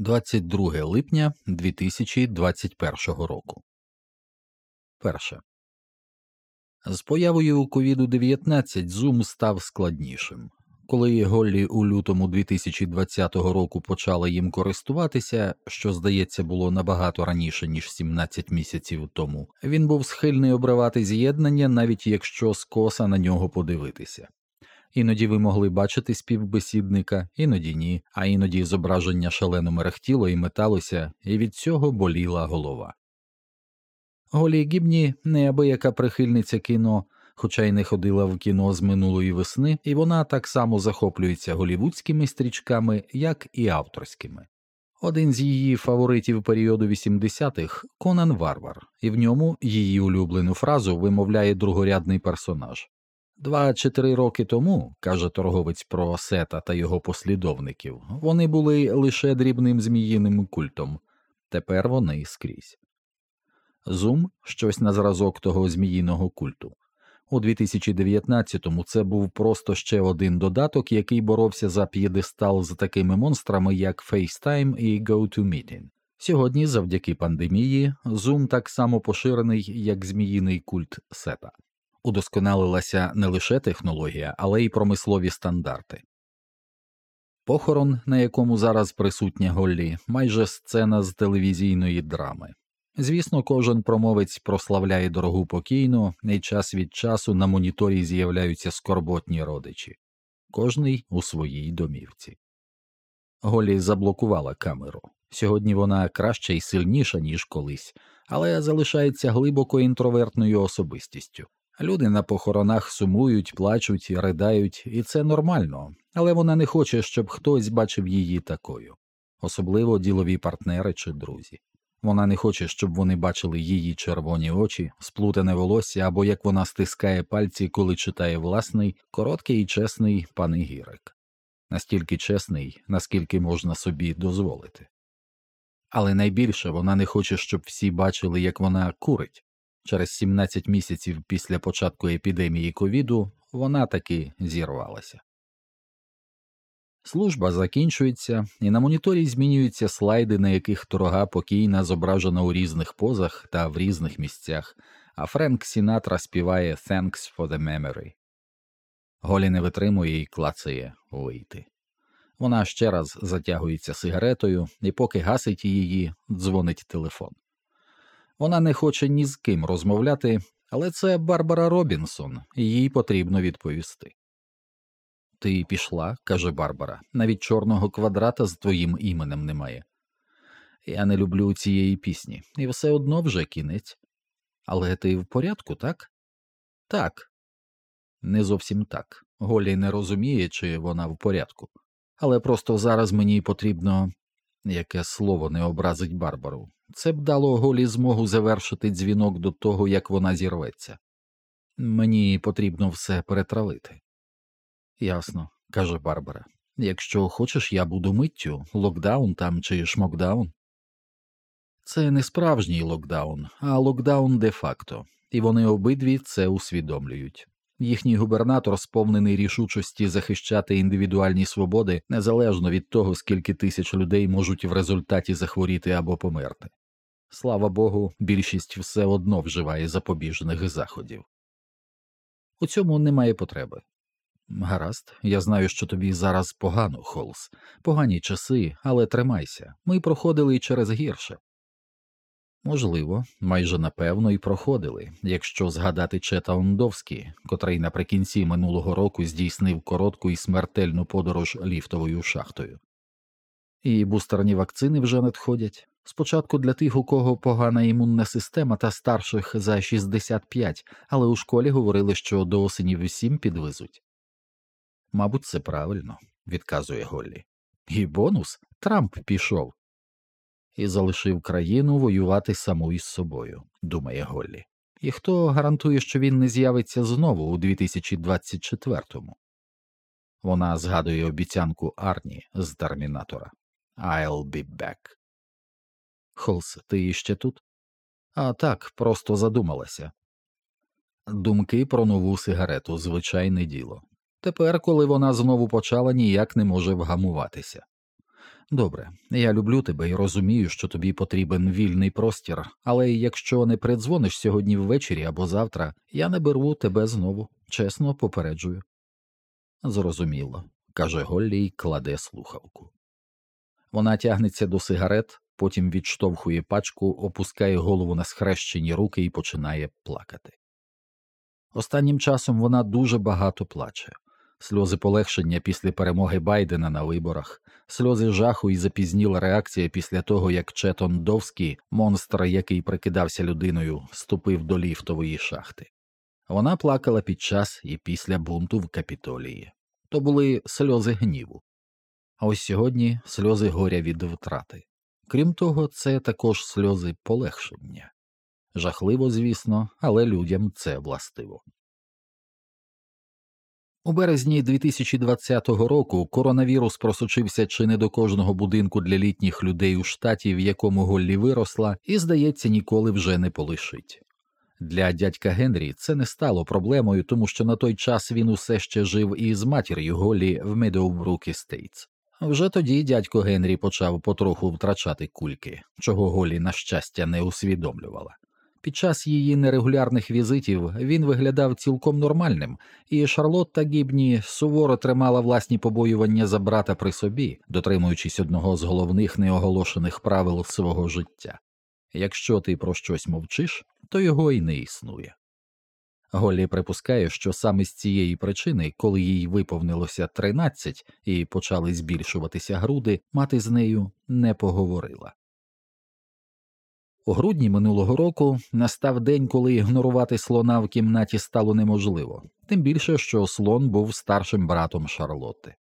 22 липня 2021 року. Перше. З появою ковіду 19 Zoom став складнішим. Коли Голлі у лютому 2020 року почала їм користуватися, що здається було набагато раніше ніж 17 місяців тому, він був схильний обривати з'єднання, навіть якщо скоса на нього подивитися. Іноді ви могли бачити співбесідника, іноді ні, а іноді зображення шалено мерехтіло і металося, і від цього боліла голова. Голі Гібні неабияка прихильниця кіно, хоча й не ходила в кіно з минулої весни, і вона так само захоплюється голівудськими стрічками, як і авторськими. Один з її фаворитів періоду 80-х – Конан Варвар, і в ньому її улюблену фразу вимовляє другорядний персонаж. Два чи три роки тому, каже торговець про Сета та його послідовників, вони були лише дрібним зміїним культом, тепер вони скрізь. Зум щось на зразок того зміїного культу. У 2019-му це був просто ще один додаток, який боровся за п'єдестал з такими монстрами, як FaceTime і GoToMeeting. Сьогодні, завдяки пандемії, Zoom так само поширений, як зміїний культ сета. Удосконалилася не лише технологія, але й промислові стандарти. Похорон, на якому зараз присутня Голлі, майже сцена з телевізійної драми. Звісно, кожен промовець прославляє дорогу покійну, і час від часу на моніторі з'являються скорботні родичі, кожний у своїй домівці. Голі заблокувала камеру. Сьогодні вона краща і сильніша, ніж колись, але залишається глибоко інтровертною особистістю. Люди на похоронах сумують, плачуть, ридають, і це нормально, але вона не хоче, щоб хтось бачив її такою, особливо ділові партнери чи друзі. Вона не хоче, щоб вони бачили її червоні очі, сплутане волосся або як вона стискає пальці, коли читає власний, короткий і чесний панегірик. настільки чесний, наскільки можна собі дозволити. Але найбільше вона не хоче, щоб всі бачили, як вона курить. Через 17 місяців після початку епідемії ковіду вона таки зірвалася. Служба закінчується, і на моніторі змінюються слайди, на яких дорога покійна зображена у різних позах та в різних місцях, а Френк Сінатра співає «Thanks for the memory». Голі не витримує і клацає вийти. Вона ще раз затягується сигаретою, і поки гасить її, дзвонить телефон. Вона не хоче ні з ким розмовляти, але це Барбара Робінсон, і їй потрібно відповісти. Ти пішла, каже Барбара, навіть чорного квадрата з твоїм іменем немає. Я не люблю цієї пісні, і все одно вже кінець. Але ти в порядку, так? Так. Не зовсім так. Голі не розуміє, чи вона в порядку. Але просто зараз мені потрібно яке слово не образить Барбару. Це б дало Голі змогу завершити дзвінок до того, як вона зірветься. Мені потрібно все перетравити. Ясно, каже Барбара. Якщо хочеш, я буду миттю, локдаун там чи шмокдаун. Це не справжній локдаун, а локдаун де факто, і вони обидві це усвідомлюють. Їхній губернатор сповнений рішучості захищати індивідуальні свободи незалежно від того, скільки тисяч людей можуть в результаті захворіти або померти. Слава Богу, більшість все одно вживає запобіжних заходів. У цьому немає потреби. Гаразд, я знаю, що тобі зараз погано, Холс, погані часи, але тримайся ми проходили і через гірше. Можливо, майже напевно і проходили, якщо згадати Чета Ондовський, котрий наприкінці минулого року здійснив коротку і смертельну подорож ліфтовою шахтою. І бустерні вакцини вже надходять. Спочатку для тих, у кого погана імунна система та старших за 65, але у школі говорили, що до осені всім підвезуть. Мабуть, це правильно, відказує Голлі. І бонус Трамп пішов і залишив країну воювати саму із собою, думає Голлі. І хто гарантує, що він не з'явиться знову у 2024-му? Вона згадує обіцянку Арні з термінатора I'll be back. Холс, ти іще тут? А так, просто задумалася. Думки про нову сигарету звичайне діло. Тепер, коли вона знову почала, ніяк не може вгамуватися. Добре, я люблю тебе і розумію, що тобі потрібен вільний простір, але якщо не придзвониш сьогодні ввечері або завтра, я не беру тебе знову, чесно попереджую. Зрозуміло, каже Голлі й кладе слухавку. Вона тягнеться до сигарет, потім відштовхує пачку, опускає голову на схрещені руки і починає плакати. Останнім часом вона дуже багато плаче сльози полегшення після перемоги Байдена на виборах, сльози жаху і запізніла реакція після того, як Четон Довський, монстр, який прикидався людиною, ступив до ліфтової шахти. Вона плакала під час і після бунту в капітолії. То були сльози гніву. А ось сьогодні сльози горя від втрати. Крім того, це також сльози полегшення. Жахливо, звісно, але людям це властиво. У березні 2020 року коронавірус просочився чи не до кожного будинку для літніх людей у штаті, в якому Голлі виросла, і, здається, ніколи вже не полишить. Для дядька Генрі це не стало проблемою, тому що на той час він усе ще жив із матір'ю Голлі в Медоубрук Естейтс. Вже тоді дядько Генрі почав потроху втрачати кульки, чого Голлі, на щастя, не усвідомлювала. Під час її нерегулярних візитів він виглядав цілком нормальним, і Шарлотта Гібні суворо тримала власні побоювання за брата при собі, дотримуючись одного з головних неоголошених правил свого життя якщо ти про щось мовчиш, то його й не існує. Голлі припускає, що саме з цієї причини, коли їй виповнилося 13 і почали збільшуватися груди, мати з нею не поговорила. У грудні минулого року настав день, коли ігнорувати слона в кімнаті стало неможливо, тим більше, що слон був старшим братом Шарлотти.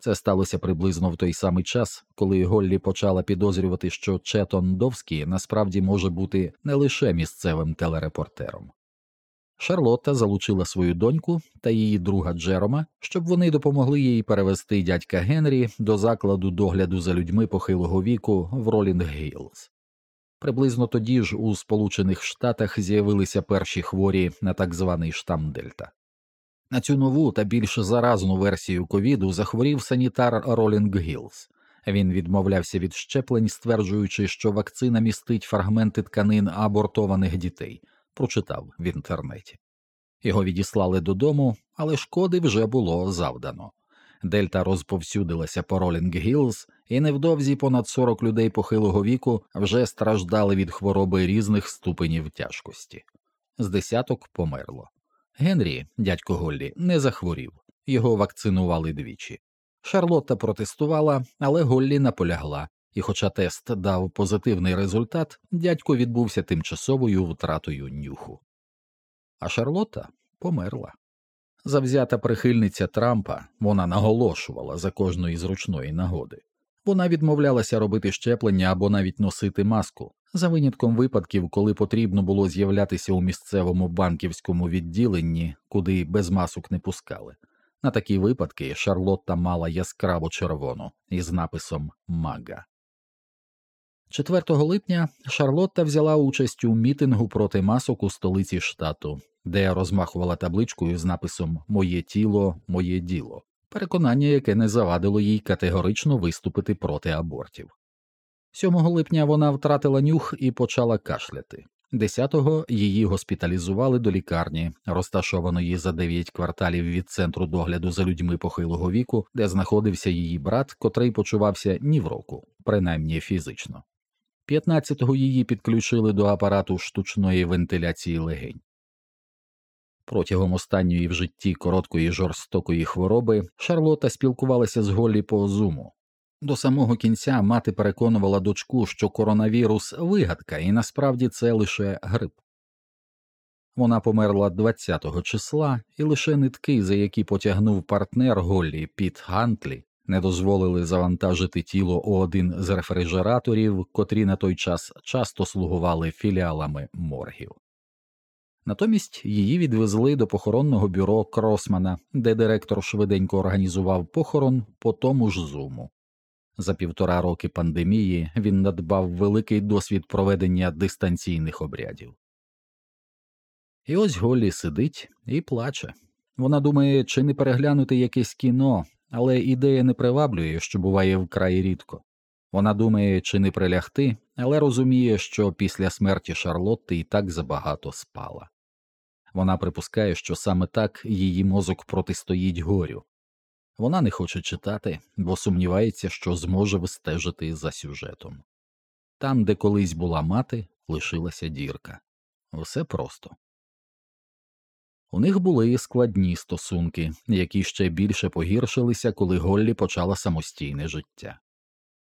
Це сталося приблизно в той самий час, коли Голлі почала підозрювати, що Четон Довський насправді може бути не лише місцевим телерепортером. Шарлотта залучила свою доньку та її друга Джерома, щоб вони допомогли їй перевести дядька Генрі до закладу догляду за людьми похилого віку в Ролінг Гілз. Приблизно тоді ж у Сполучених Штатах з'явилися перші хворі на так званий штам Дельта. На цю нову та більш заразну версію ковіду захворів санітар Ролінг Гілз. Він відмовлявся від щеплень, стверджуючи, що вакцина містить фрагменти тканин абортованих дітей, прочитав в інтернеті. Його відіслали додому, але шкоди вже було завдано. Дельта розповсюдилася по Ролінг Гілз, і невдовзі понад 40 людей похилого віку вже страждали від хвороби різних ступенів тяжкості. З десяток померло. Генрі, дядько Голлі, не захворів, його вакцинували двічі. Шарлотта протестувала, але Голлі наполягла, і, хоча тест дав позитивний результат, дядько відбувся тимчасовою втратою нюху. А Шарлотта померла. Завзята прихильниця Трампа вона наголошувала за кожної зручної нагоди. Вона відмовлялася робити щеплення або навіть носити маску, за винятком випадків, коли потрібно було з'являтися у місцевому банківському відділенні, куди без масок не пускали. На такі випадки Шарлотта мала яскраво червону із написом Мага. 4 липня Шарлотта взяла участь у мітингу проти масок у столиці штату, де розмахувала табличкою з написом Моє тіло, моє діло, переконання, яке не завадило їй категорично виступити проти абортів. 7 липня вона втратила нюх і почала кашляти. 10-го її госпіталізували до лікарні, розташованої за 9 кварталів від центру догляду за людьми похилого віку, де знаходився її брат, котрий почувався ні в року, принаймні фізично. 15-го її підключили до апарату штучної вентиляції легень. Протягом останньої в житті короткої жорстокої хвороби Шарлота спілкувалася з Голлі по зуму. До самого кінця мати переконувала дочку, що коронавірус вигадка, і насправді це лише грип. Вона померла 20-го числа, і лише нитки, за які потягнув партнер Голлі Піт Гантлі, не дозволили завантажити тіло у один з рефрижераторів, котрі на той час часто слугували філіалами моргів. Натомість її відвезли до похоронного бюро Кросмана, де директор швиденько організував похорон по тому ж зуму. За півтора роки пандемії він надбав великий досвід проведення дистанційних обрядів. І ось Голлі сидить і плаче. Вона думає, чи не переглянути якесь кіно, але ідея не приваблює, що буває вкрай рідко. Вона думає, чи не прилягти, але розуміє, що після смерті Шарлотти і так забагато спала. Вона припускає, що саме так її мозок протистоїть горю. Вона не хоче читати, бо сумнівається, що зможе вистежити за сюжетом. Там, де колись була мати, лишилася дірка. Все просто. У них були складні стосунки, які ще більше погіршилися, коли Голлі почала самостійне життя.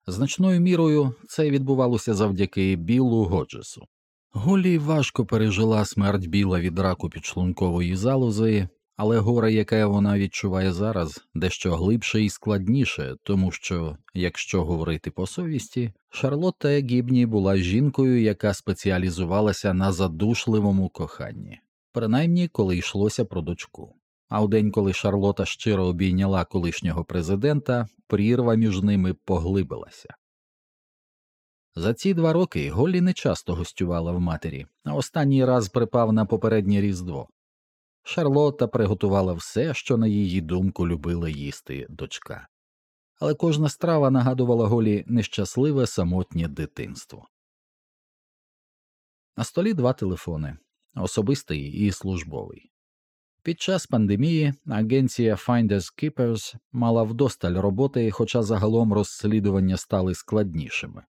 Значною мірою це відбувалося завдяки Біллу Годжесу. Голлі важко пережила смерть біла від раку підшлункової залози, але горе, яке вона відчуває зараз, дещо глибше і складніше, тому що, якщо говорити по совісті, Шарлотта Гібні була жінкою, яка спеціалізувалася на задушливому коханні, принаймні коли йшлося про дочку. А у день, коли Шарлота щиро обійняла колишнього президента, прірва між ними поглибилася. За ці два роки Голлі не часто гостювала в матері, а останній раз припав на попереднє різдво. Шарлотта приготувала все, що, на її думку, любила їсти дочка. Але кожна страва нагадувала Голі нещасливе самотнє дитинство. На столі два телефони особистий і службовий. Під час пандемії агенція Finders Keepers мала вдосталь роботи, хоча загалом розслідування стали складнішими.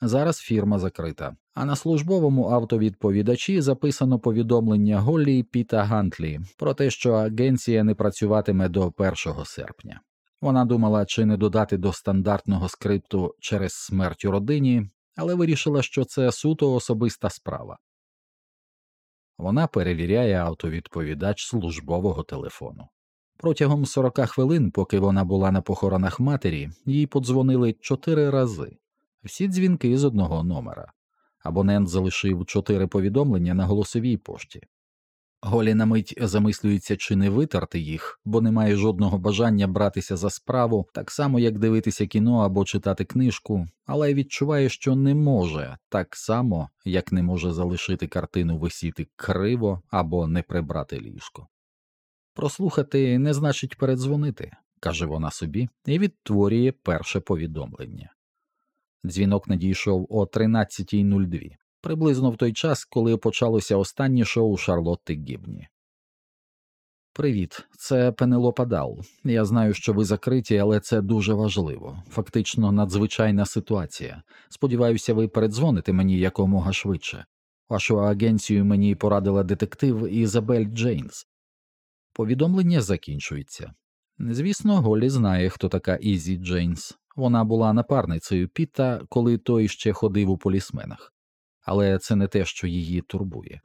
Зараз фірма закрита, а на службовому автовідповідачі записано повідомлення Голлі Піта Гантлі про те, що агенція не працюватиме до 1 серпня. Вона думала, чи не додати до стандартного скрипту через смерть у родині, але вирішила, що це суто особиста справа. Вона перевіряє автовідповідач службового телефону. Протягом 40 хвилин, поки вона була на похоронах матері, їй подзвонили чотири рази всі дзвінки з одного номера. Абонент залишив чотири повідомлення на голосовій пошті. Голі на мить замислюється, чи не витерти їх, бо не має жодного бажання братися за справу, так само як дивитися кіно або читати книжку, але відчуває, що не може, так само, як не може залишити картину висіти криво або не прибрати ліжко. Прослухати не значить передзвонити, каже вона собі, і відтворює перше повідомлення. Дзвінок надійшов о 13.02, приблизно в той час, коли почалося останнє шоу Шарлотти Гібні. Привіт, це Пенелопа Дал. Я знаю, що ви закриті, але це дуже важливо. Фактично надзвичайна ситуація. Сподіваюся, ви передзвоните мені якомога швидше. Вашу агенцію мені порадила детектив Ізабель Джейнс. Повідомлення закінчується. Звісно, Голлі знає, хто така Ізі Джейнс. Вона була напарницею Піта, коли той ще ходив у полісменах, але це не те, що її турбує.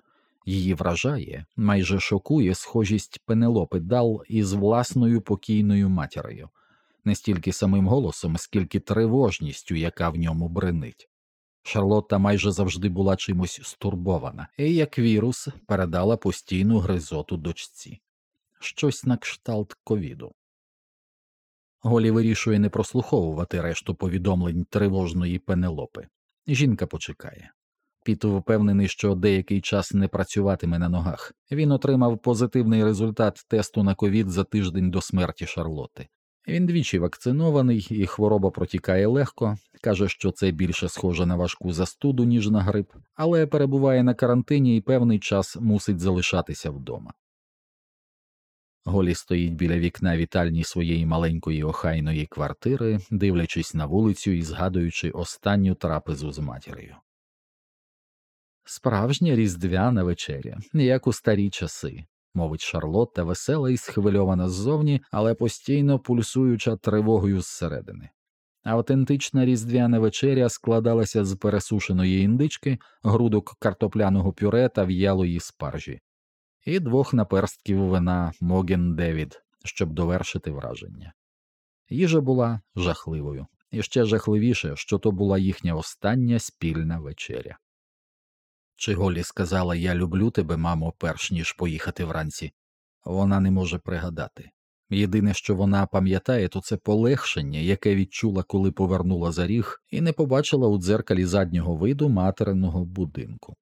Її вражає, майже шокує схожість Пенелопи Дал із власною покійною матір'ю, не стільки самим голосом, скільки тривожністю, яка в ньому бренить. Шарлотта майже завжди була чимось стурбована, і як вірус передала постійну гризоту дочці, щось на кшталт ковіду. Голі вирішує не прослуховувати решту повідомлень тривожної пенелопи. Жінка почекає. Піт впевнений, що деякий час не працюватиме на ногах. Він отримав позитивний результат тесту на ковід за тиждень до смерті Шарлоти. Він двічі вакцинований, і хвороба протікає легко, каже, що це більше схоже на важку застуду, ніж на грип, але перебуває на карантині і певний час мусить залишатися вдома. Голі стоїть біля вікна вітальні своєї маленької охайної квартири, дивлячись на вулицю і згадуючи останню трапезу з матір'ю. Справжня різдвяна вечеря, як у старі часи, мовить Шарлотта весела і схвильована ззовні, але постійно пульсуюча тривогою зсередини. Автентична різдвяна вечеря складалася з пересушеної індички, грудок картопляного пюре та в'ялої спаржі і двох наперстків вина Моген Девід, щоб довершити враження. Їжа була жахливою, і ще жахливіше, що то була їхня остання спільна вечеря. Чи Голі сказала Я люблю тебе, мамо, перш ніж поїхати вранці, вона не може пригадати. Єдине, що вона пам'ятає, то це полегшення, яке відчула, коли повернула за ріг, і не побачила у дзеркалі заднього виду материного будинку.